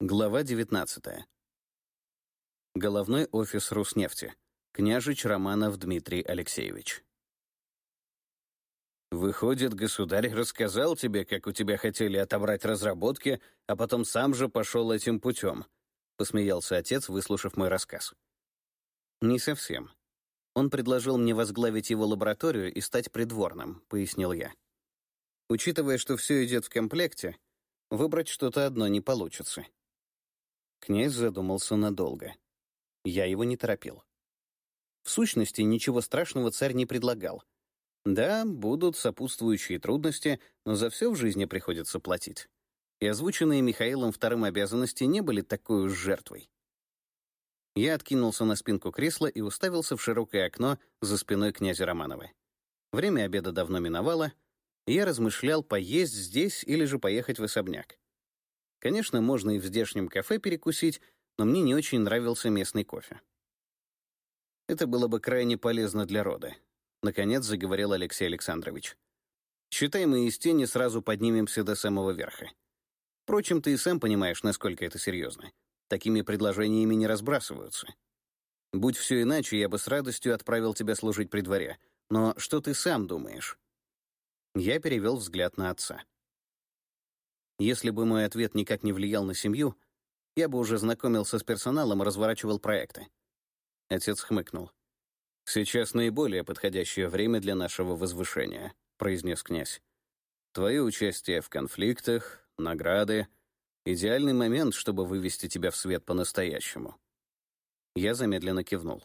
Глава 19. Головной офис Руснефти. Княжич Романов Дмитрий Алексеевич. «Выходит, государь рассказал тебе, как у тебя хотели отобрать разработки, а потом сам же пошел этим путем», — посмеялся отец, выслушав мой рассказ. «Не совсем. Он предложил мне возглавить его лабораторию и стать придворным», — пояснил я. «Учитывая, что все идет в комплекте, выбрать что-то одно не получится». Князь задумался надолго. Я его не торопил. В сущности, ничего страшного царь не предлагал. Да, будут сопутствующие трудности, но за все в жизни приходится платить. И озвученные Михаилом II обязанности не были такой уж жертвой. Я откинулся на спинку кресла и уставился в широкое окно за спиной князя Романова. Время обеда давно миновало, и я размышлял, поесть здесь или же поехать в особняк. Конечно, можно и в здешнем кафе перекусить, но мне не очень нравился местный кофе. Это было бы крайне полезно для рода. Наконец заговорил Алексей Александрович. Считай, мы из тени сразу поднимемся до самого верха. Впрочем, ты и сам понимаешь, насколько это серьезно. Такими предложениями не разбрасываются. Будь все иначе, я бы с радостью отправил тебя служить при дворе. Но что ты сам думаешь?» Я перевел взгляд на отца. Если бы мой ответ никак не влиял на семью, я бы уже знакомился с персоналом и разворачивал проекты. Отец хмыкнул. «Сейчас наиболее подходящее время для нашего возвышения», — произнес князь. «Твое участие в конфликтах, награды — идеальный момент, чтобы вывести тебя в свет по-настоящему». Я замедленно кивнул.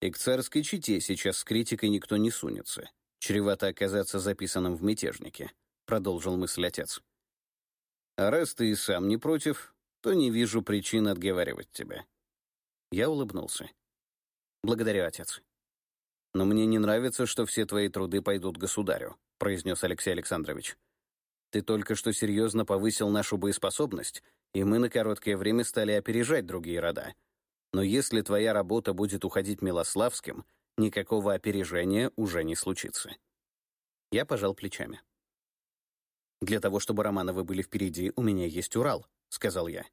И к царской чете сейчас с критикой никто не сунется. Чревато оказаться записанным в мятежнике. — продолжил мысль отец. «А раз ты и сам не против, то не вижу причин отговаривать тебя». Я улыбнулся. «Благодарю, отец». «Но мне не нравится, что все твои труды пойдут государю», — произнес Алексей Александрович. «Ты только что серьезно повысил нашу боеспособность, и мы на короткое время стали опережать другие рода. Но если твоя работа будет уходить Милославским, никакого опережения уже не случится». Я пожал плечами. «Для того, чтобы Романовы были впереди, у меня есть Урал», — сказал я.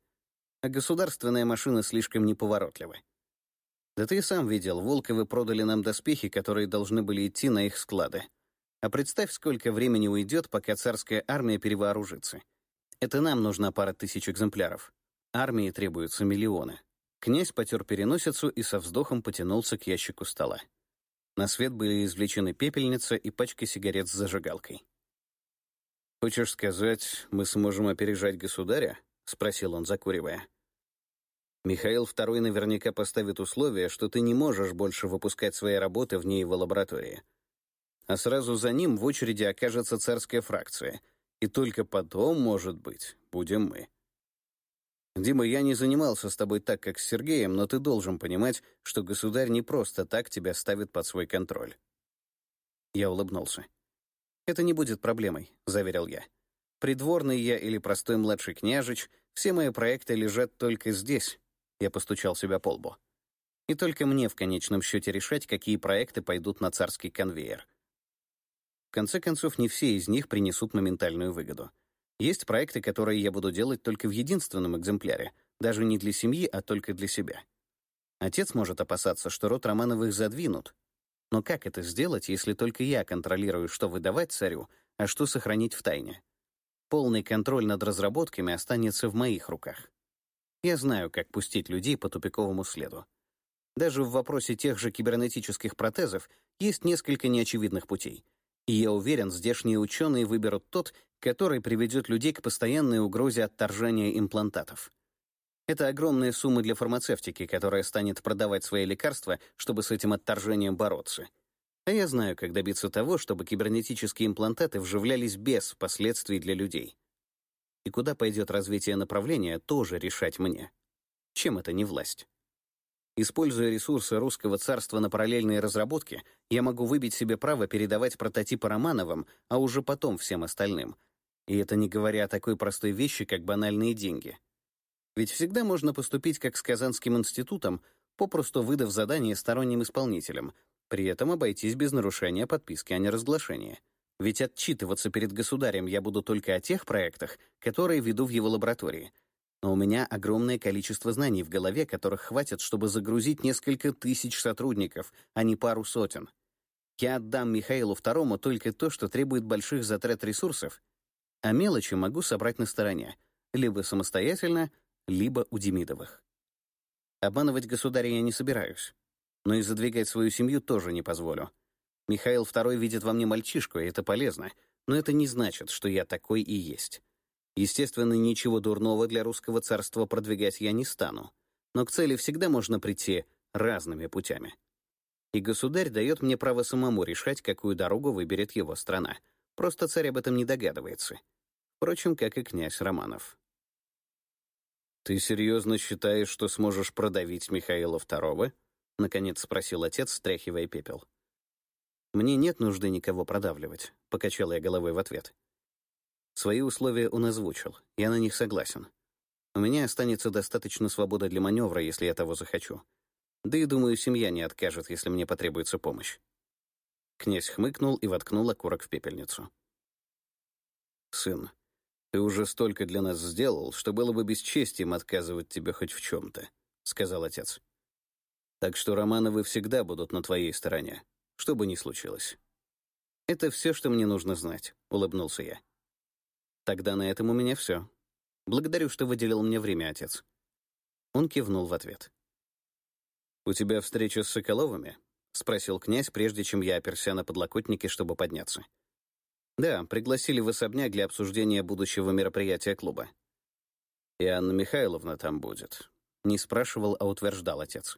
«А государственная машина слишком неповоротлива. Да ты сам видел, Волковы продали нам доспехи, которые должны были идти на их склады. А представь, сколько времени уйдет, пока царская армия перевооружится. Это нам нужна пара тысяч экземпляров. Армии требуются миллионы». Князь потер переносицу и со вздохом потянулся к ящику стола. На свет были извлечены пепельница и пачка сигарет с зажигалкой. «Хочешь сказать, мы сможем опережать государя?» — спросил он, закуривая. «Михаил II наверняка поставит условие, что ты не можешь больше выпускать свои работы вне его лаборатории. А сразу за ним в очереди окажется царская фракция, и только потом, может быть, будем мы». «Дима, я не занимался с тобой так, как с Сергеем, но ты должен понимать, что государь не просто так тебя ставит под свой контроль». Я улыбнулся. «Это не будет проблемой», — заверил я. «Придворный я или простой младший княжич, все мои проекты лежат только здесь», — я постучал себя по лбу. «И только мне в конечном счете решать, какие проекты пойдут на царский конвейер». В конце концов, не все из них принесут моментальную выгоду. Есть проекты, которые я буду делать только в единственном экземпляре, даже не для семьи, а только для себя. Отец может опасаться, что род Романовых задвинут, но как это сделать, если только я контролирую, что выдавать царю, а что сохранить в тайне? Полный контроль над разработками останется в моих руках. Я знаю, как пустить людей по тупиковому следу. Даже в вопросе тех же кибернетических протезов есть несколько неочевидных путей. И я уверен, здешние ученые выберут тот, который приведет людей к постоянной угрозе отторжения имплантатов. Это огромные суммы для фармацевтики, которая станет продавать свои лекарства, чтобы с этим отторжением бороться. А я знаю, как добиться того, чтобы кибернетические имплантаты вживлялись без последствий для людей. И куда пойдет развитие направления, тоже решать мне. Чем это не власть? Используя ресурсы русского царства на параллельные разработки, я могу выбить себе право передавать прототипы Романовым, а уже потом всем остальным. И это не говоря о такой простой вещи, как банальные деньги — ведь всегда можно поступить как с Казанским институтом, попросту выдав задание сторонним исполнителям, при этом обойтись без нарушения подписки о неразглашении. Ведь отчитываться перед государем я буду только о тех проектах, которые веду в его лаборатории. но у меня огромное количество знаний в голове, которых хватит, чтобы загрузить несколько тысяч сотрудников, а не пару сотен. Я отдам Михаилу Второму только то, что требует больших затрат ресурсов, а мелочи могу собрать на стороне, либо самостоятельно, либо у Демидовых. Обманывать государя я не собираюсь, но и задвигать свою семью тоже не позволю. Михаил II видит во мне мальчишку, и это полезно, но это не значит, что я такой и есть. Естественно, ничего дурного для русского царства продвигать я не стану, но к цели всегда можно прийти разными путями. И государь дает мне право самому решать, какую дорогу выберет его страна. Просто царь об этом не догадывается. Впрочем, как и князь Романов. «Ты серьезно считаешь, что сможешь продавить Михаила II?» — наконец спросил отец, стряхивая пепел. «Мне нет нужды никого продавливать», — покачал я головой в ответ. Свои условия он озвучил, я на них согласен. У меня останется достаточно свободы для маневра, если я того захочу. Да и, думаю, семья не откажет, если мне потребуется помощь. Князь хмыкнул и воткнул окурок в пепельницу. «Сын, ты уже столько для нас сделал, что было бы бесчестием отказывать тебе хоть в чем-то», — сказал отец. «Так что Романовы всегда будут на твоей стороне, что бы ни случилось». «Это все, что мне нужно знать», — улыбнулся я. «Тогда на этом у меня все. Благодарю, что выделил мне время, отец». Он кивнул в ответ. «У тебя встреча с Соколовыми?» — спросил князь, прежде чем я оперся на подлокотнике, чтобы подняться. «Да, пригласили в особняк для обсуждения будущего мероприятия клуба». «И Анна Михайловна там будет». Не спрашивал, а утверждал отец.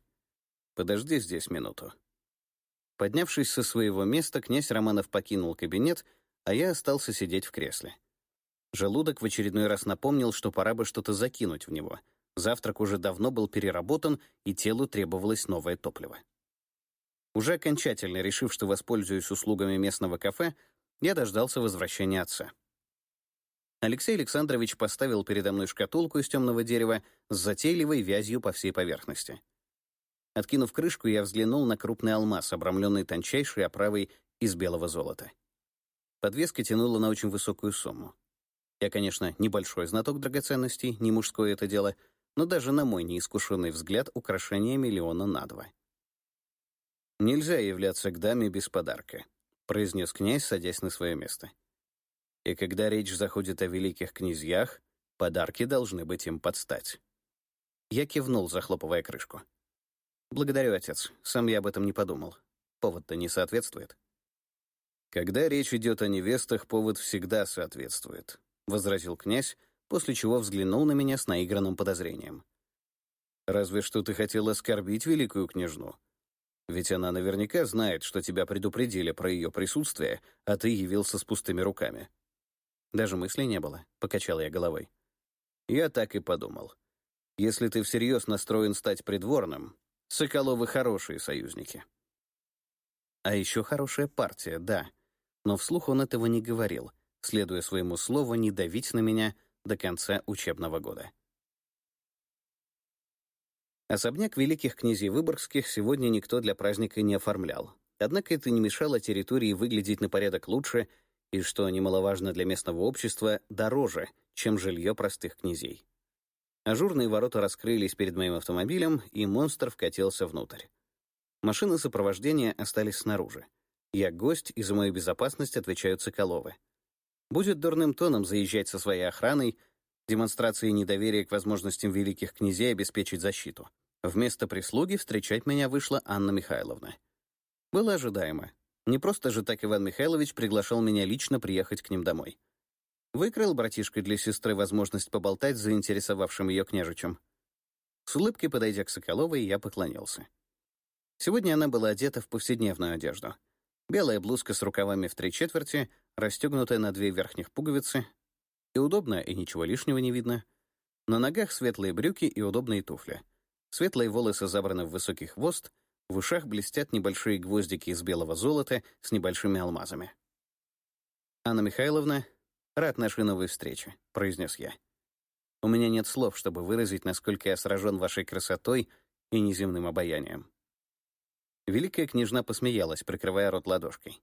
«Подожди здесь минуту». Поднявшись со своего места, князь Романов покинул кабинет, а я остался сидеть в кресле. Желудок в очередной раз напомнил, что пора бы что-то закинуть в него — Завтрак уже давно был переработан, и телу требовалось новое топливо. Уже окончательно решив, что воспользуюсь услугами местного кафе, я дождался возвращения отца. Алексей Александрович поставил передо мной шкатулку из темного дерева с затейливой вязью по всей поверхности. Откинув крышку, я взглянул на крупный алмаз, обрамленный тончайшей оправой из белого золота. Подвеска тянула на очень высокую сумму. Я, конечно, небольшой знаток драгоценностей, не мужское это дело — но даже на мой неискушенный взгляд украшение миллиона на два. «Нельзя являться к даме без подарка», — произнес князь, садясь на свое место. «И когда речь заходит о великих князьях, подарки должны быть им подстать». Я кивнул, захлопывая крышку. «Благодарю, отец. Сам я об этом не подумал. Повод-то не соответствует». «Когда речь идет о невестах, повод всегда соответствует», — возразил князь, после чего взглянул на меня с наигранным подозрением. «Разве что ты хотел оскорбить великую княжну. Ведь она наверняка знает, что тебя предупредили про ее присутствие, а ты явился с пустыми руками». Даже мысли не было, — покачал я головой. Я так и подумал. Если ты всерьез настроен стать придворным, Соколовы хорошие союзники. А еще хорошая партия, да. Но вслух он этого не говорил, следуя своему слову не давить на меня до конца учебного года. Особняк великих князей Выборгских сегодня никто для праздника не оформлял. Однако это не мешало территории выглядеть на порядок лучше и, что немаловажно для местного общества, дороже, чем жилье простых князей. Ажурные ворота раскрылись перед моим автомобилем, и монстр вкатился внутрь. Машины сопровождения остались снаружи. Я гость, и за мою безопасность отвечают Соколовы. Будет дурным тоном заезжать со своей охраной, демонстрацией недоверия к возможностям великих князей обеспечить защиту. Вместо прислуги встречать меня вышла Анна Михайловна. Было ожидаемо. Не просто же так Иван Михайлович приглашал меня лично приехать к ним домой. Выкрыл братишка для сестры возможность поболтать с заинтересовавшим ее княжичем. С улыбкой, подойдя к Соколовой, я поклонился. Сегодня она была одета в повседневную одежду. Белая блузка с рукавами в три четверти, расстегнутая на две верхних пуговицы, и удобно, и ничего лишнего не видно. На ногах светлые брюки и удобные туфли. Светлые волосы забраны в высокий хвост, в ушах блестят небольшие гвоздики из белого золота с небольшими алмазами. «Анна Михайловна, рад нашей новой встрече», — произнес я. «У меня нет слов, чтобы выразить, насколько я сражен вашей красотой и неземным обаянием». Великая княжна посмеялась, прикрывая рот ладошкой.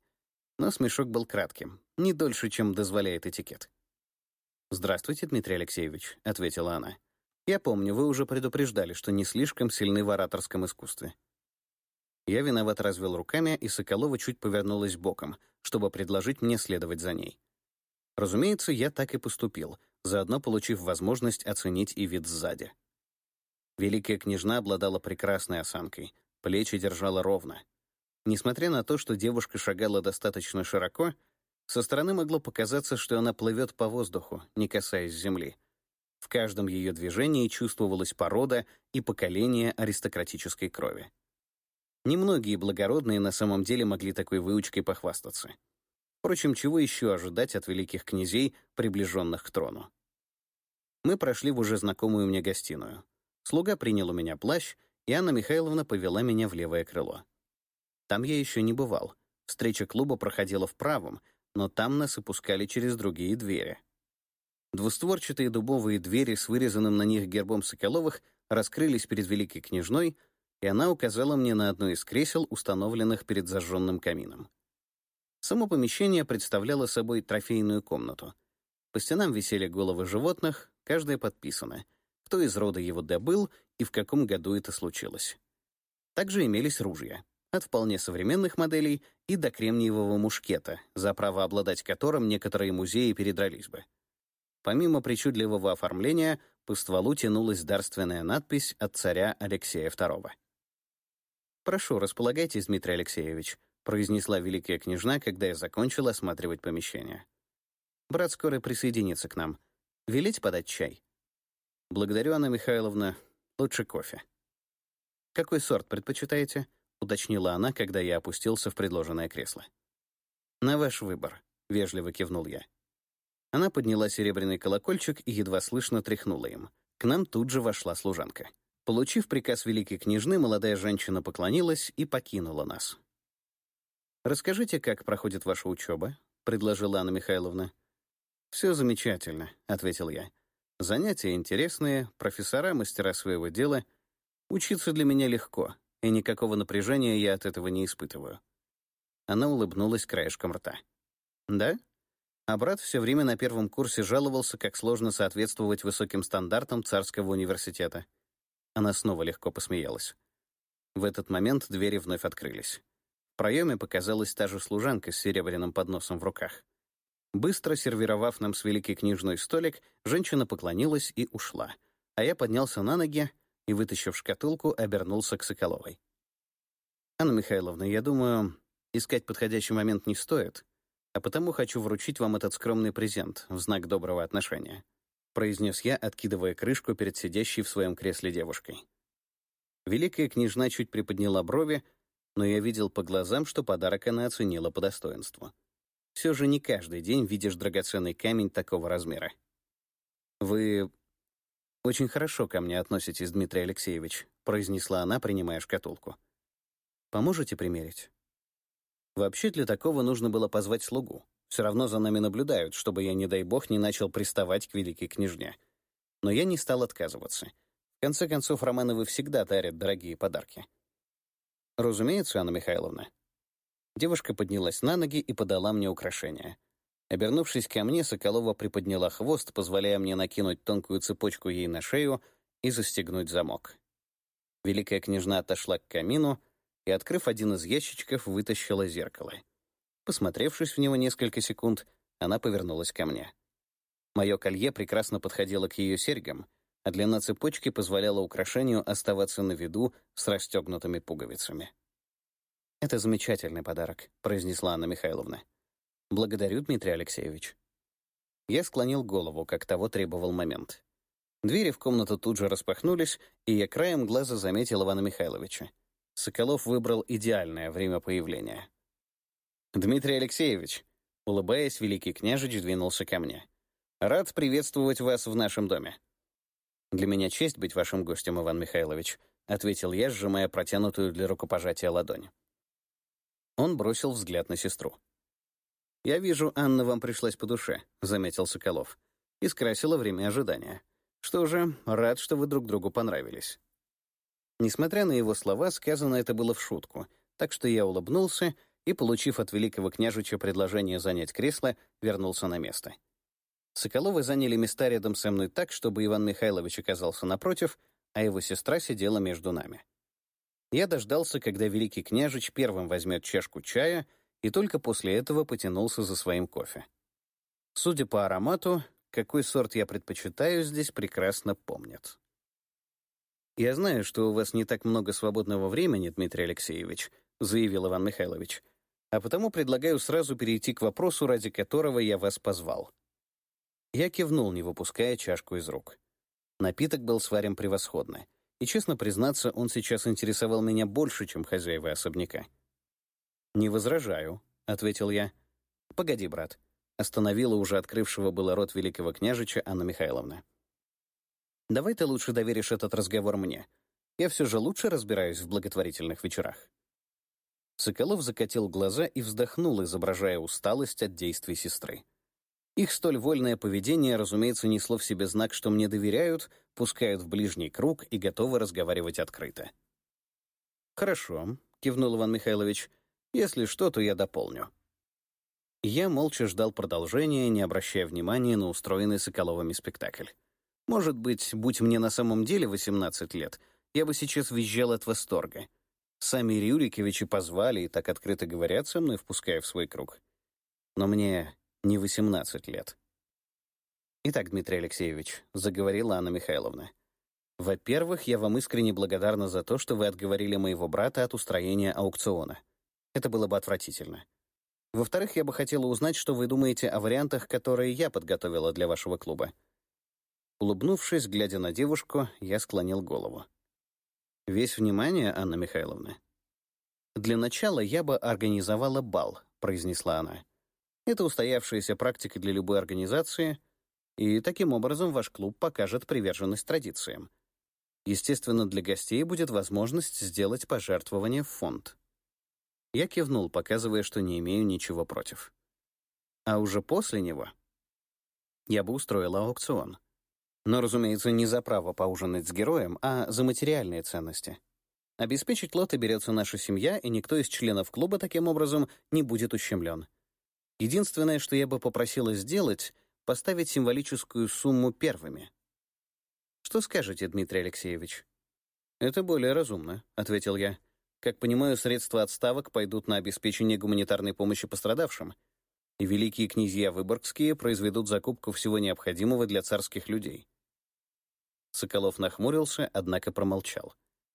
Но смешок был кратким, не дольше, чем дозволяет этикет. «Здравствуйте, Дмитрий Алексеевич», — ответила она. Я помню, вы уже предупреждали, что не слишком сильны в ораторском искусстве. Я виноват развел руками, и Соколова чуть повернулась боком, чтобы предложить мне следовать за ней. Разумеется, я так и поступил, заодно получив возможность оценить и вид сзади. Великая княжна обладала прекрасной осанкой, плечи держала ровно. Несмотря на то, что девушка шагала достаточно широко, со стороны могло показаться, что она плывет по воздуху, не касаясь земли. В каждом ее движении чувствовалась порода и поколение аристократической крови. Немногие благородные на самом деле могли такой выучкой похвастаться. Впрочем, чего еще ожидать от великих князей, приближенных к трону? Мы прошли в уже знакомую мне гостиную. Слуга принял у меня плащ, и Анна Михайловна повела меня в левое крыло. Там я еще не бывал. Встреча клуба проходила в правом, но там нас и пускали через другие двери. Двустворчатые дубовые двери с вырезанным на них гербом Соколовых раскрылись перед великой княжной, и она указала мне на одно из кресел, установленных перед зажженным камином. Само помещение представляло собой трофейную комнату. По стенам висели головы животных, каждая подписана, кто из рода его добыл и в каком году это случилось. Также имелись ружья, от вполне современных моделей и до кремниевого мушкета, за право обладать которым некоторые музеи передрались бы. Помимо причудливого оформления, по стволу тянулась дарственная надпись от царя Алексея II. «Прошу, располагайтесь, Дмитрий Алексеевич», произнесла великая княжна, когда я закончил осматривать помещение. «Брат скоро присоединится к нам. Велеть подать чай?» «Благодарю, Анна Михайловна. Лучше кофе». «Какой сорт предпочитаете?» — уточнила она, когда я опустился в предложенное кресло. «На ваш выбор», — вежливо кивнул я. Она подняла серебряный колокольчик и едва слышно тряхнула им. К нам тут же вошла служанка. Получив приказ великой княжны, молодая женщина поклонилась и покинула нас. «Расскажите, как проходит ваша учеба?» — предложила Анна Михайловна. «Все замечательно», — ответил я. «Занятия интересные, профессора — мастера своего дела. Учиться для меня легко, и никакого напряжения я от этого не испытываю». Она улыбнулась краешком рта. «Да?» А брат все время на первом курсе жаловался, как сложно соответствовать высоким стандартам царского университета. Она снова легко посмеялась. В этот момент двери вновь открылись проеме показалась та же служанка с серебряным подносом в руках. Быстро сервировав нам с великий книжной столик, женщина поклонилась и ушла, а я поднялся на ноги и, вытащив шкатулку, обернулся к Соколовой. «Анна Михайловна, я думаю, искать подходящий момент не стоит, а потому хочу вручить вам этот скромный презент в знак доброго отношения», произнес я, откидывая крышку перед сидящей в своем кресле девушкой. Великая княжна чуть приподняла брови, но я видел по глазам, что подарок она оценила по достоинству. Все же не каждый день видишь драгоценный камень такого размера. «Вы очень хорошо ко мне относитесь, Дмитрий Алексеевич», произнесла она, принимая шкатулку. «Поможете примерить?» Вообще для такого нужно было позвать слугу. Все равно за нами наблюдают, чтобы я, не дай бог, не начал приставать к великой княжне. Но я не стал отказываться. В конце концов, Романовы всегда дарят дорогие подарки. «Разумеется, Анна Михайловна». Девушка поднялась на ноги и подала мне украшение. Обернувшись ко мне, Соколова приподняла хвост, позволяя мне накинуть тонкую цепочку ей на шею и застегнуть замок. Великая княжна отошла к камину и, открыв один из ящичков, вытащила зеркало. Посмотревшись в него несколько секунд, она повернулась ко мне. Мое колье прекрасно подходило к ее серьгам — а длина цепочки позволяла украшению оставаться на виду с расстегнутыми пуговицами. «Это замечательный подарок», — произнесла Анна Михайловна. «Благодарю, Дмитрий Алексеевич». Я склонил голову, как того требовал момент. Двери в комнату тут же распахнулись, и я краем глаза заметил Ивана Михайловича. Соколов выбрал идеальное время появления. «Дмитрий Алексеевич», — улыбаясь, великий княжич двинулся ко мне. «Рад приветствовать вас в нашем доме. «Для меня честь быть вашим гостем, Иван Михайлович», — ответил я, сжимая протянутую для рукопожатия ладонь. Он бросил взгляд на сестру. «Я вижу, Анна вам пришлась по душе», — заметил Соколов. «И скрасила время ожидания. Что же, рад, что вы друг другу понравились». Несмотря на его слова, сказано это было в шутку, так что я улыбнулся и, получив от великого княжича предложение занять кресло, вернулся на место. Соколовы заняли места рядом со мной так, чтобы Иван Михайлович оказался напротив, а его сестра сидела между нами. Я дождался, когда великий княжич первым возьмет чашку чая, и только после этого потянулся за своим кофе. Судя по аромату, какой сорт я предпочитаю, здесь прекрасно помнят. «Я знаю, что у вас не так много свободного времени, Дмитрий Алексеевич», заявил Иван Михайлович, «а потому предлагаю сразу перейти к вопросу, ради которого я вас позвал». Я кивнул, не выпуская чашку из рук. Напиток был сварен превосходно, и, честно признаться, он сейчас интересовал меня больше, чем хозяева особняка. «Не возражаю», — ответил я. «Погоди, брат», — остановила уже открывшего было рот великого княжича Анна Михайловна. «Давай ты лучше доверишь этот разговор мне. Я все же лучше разбираюсь в благотворительных вечерах». Соколов закатил глаза и вздохнул, изображая усталость от действий сестры. Их столь вольное поведение, разумеется, несло в себе знак, что мне доверяют, пускают в ближний круг и готовы разговаривать открыто. «Хорошо», — кивнул Иван Михайлович, если что, то я дополню. Я молча ждал продолжения, не обращая внимания на устроенный Соколовыми спектакль. Может быть, будь мне на самом деле 18 лет, я бы сейчас визжал от восторга. Сами Рюриковичи позвали и так открыто говорят со мной, впуская в свой круг. Но мне не 18 лет. «Итак, Дмитрий Алексеевич», — заговорила Анна Михайловна, «во-первых, я вам искренне благодарна за то, что вы отговорили моего брата от устроения аукциона. Это было бы отвратительно. Во-вторых, я бы хотела узнать, что вы думаете о вариантах, которые я подготовила для вашего клуба. Улыбнувшись, глядя на девушку, я склонил голову. Весь внимание, Анна Михайловна. Для начала я бы организовала бал, произнесла она. Это устоявшаяся практика для любой организации, и таким образом ваш клуб покажет приверженность традициям. Естественно, для гостей будет возможность сделать пожертвование в фонд. Я кивнул, показывая, что не имею ничего против. А уже после него я бы устроила аукцион. Но, разумеется, не за право поужинать с героем, а за материальные ценности. Обеспечить лоты берется наша семья, и никто из членов клуба таким образом не будет ущемлен. Единственное, что я бы попросила сделать, поставить символическую сумму первыми. Что скажете, Дмитрий Алексеевич? Это более разумно, ответил я. Как понимаю, средства отставок пойдут на обеспечение гуманитарной помощи пострадавшим, и великие князья Выборгские произведут закупку всего необходимого для царских людей. Соколов нахмурился, однако промолчал.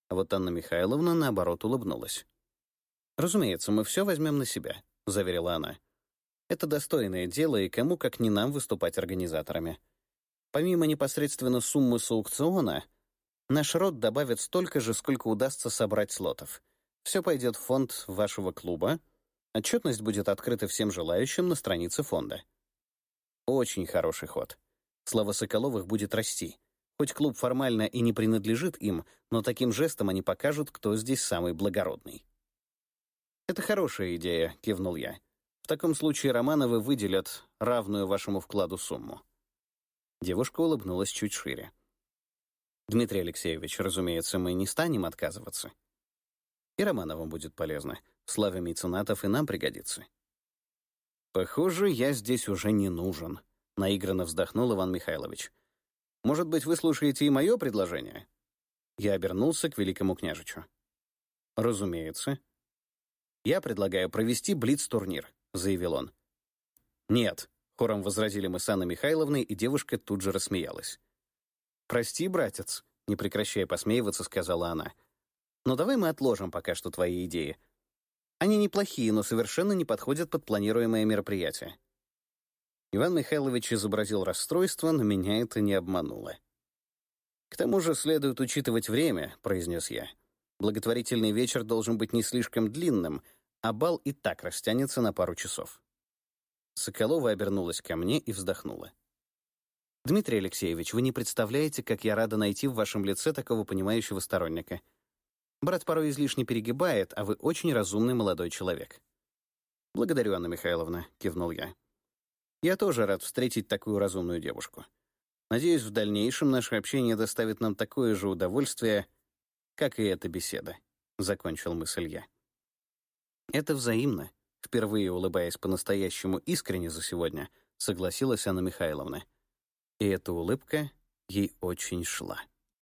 А вот Анна Михайловна, наоборот, улыбнулась. «Разумеется, мы все возьмем на себя», — заверила она. «Это достойное дело, и кому, как не нам, выступать организаторами. Помимо непосредственно суммы с аукциона, наш род добавит столько же, сколько удастся собрать слотов — все пойдет в фонд вашего клуба. Отчетность будет открыта всем желающим на странице фонда. Очень хороший ход. Слава Соколовых будет расти. Хоть клуб формально и не принадлежит им, но таким жестом они покажут, кто здесь самый благородный. «Это хорошая идея», — кивнул я. «В таком случае Романовы выделят равную вашему вкладу сумму». Девушка улыбнулась чуть шире. «Дмитрий Алексеевич, разумеется, мы не станем отказываться. И Романовым будет полезно. Славя меценатов и нам пригодится. «Похоже, я здесь уже не нужен», — наигранно вздохнул Иван Михайлович. «Может быть, вы слушаете и мое предложение?» Я обернулся к великому княжичу. «Разумеется». «Я предлагаю провести блиц-турнир», — заявил он. «Нет», — хором возразили мы с Анной Михайловной, и девушка тут же рассмеялась. «Прости, братец», — не прекращая посмеиваться, сказала она. Но давай мы отложим пока что твои идеи. Они неплохие, но совершенно не подходят под планируемое мероприятие. Иван Михайлович изобразил расстройство, но меня это не обмануло. «К тому же следует учитывать время», — произнес я. «Благотворительный вечер должен быть не слишком длинным, а бал и так растянется на пару часов». Соколова обернулась ко мне и вздохнула. «Дмитрий Алексеевич, вы не представляете, как я рада найти в вашем лице такого понимающего сторонника. Брат порой излишне перегибает, а вы очень разумный молодой человек». «Благодарю, Анна Михайловна», — кивнул я. «Я тоже рад встретить такую разумную девушку. Надеюсь, в дальнейшем наше общение доставит нам такое же удовольствие, как и эта беседа», — закончил мысль я. «Это взаимно», — впервые улыбаясь по-настоящему искренне за сегодня, — согласилась Анна Михайловна. И эта улыбка ей очень шла.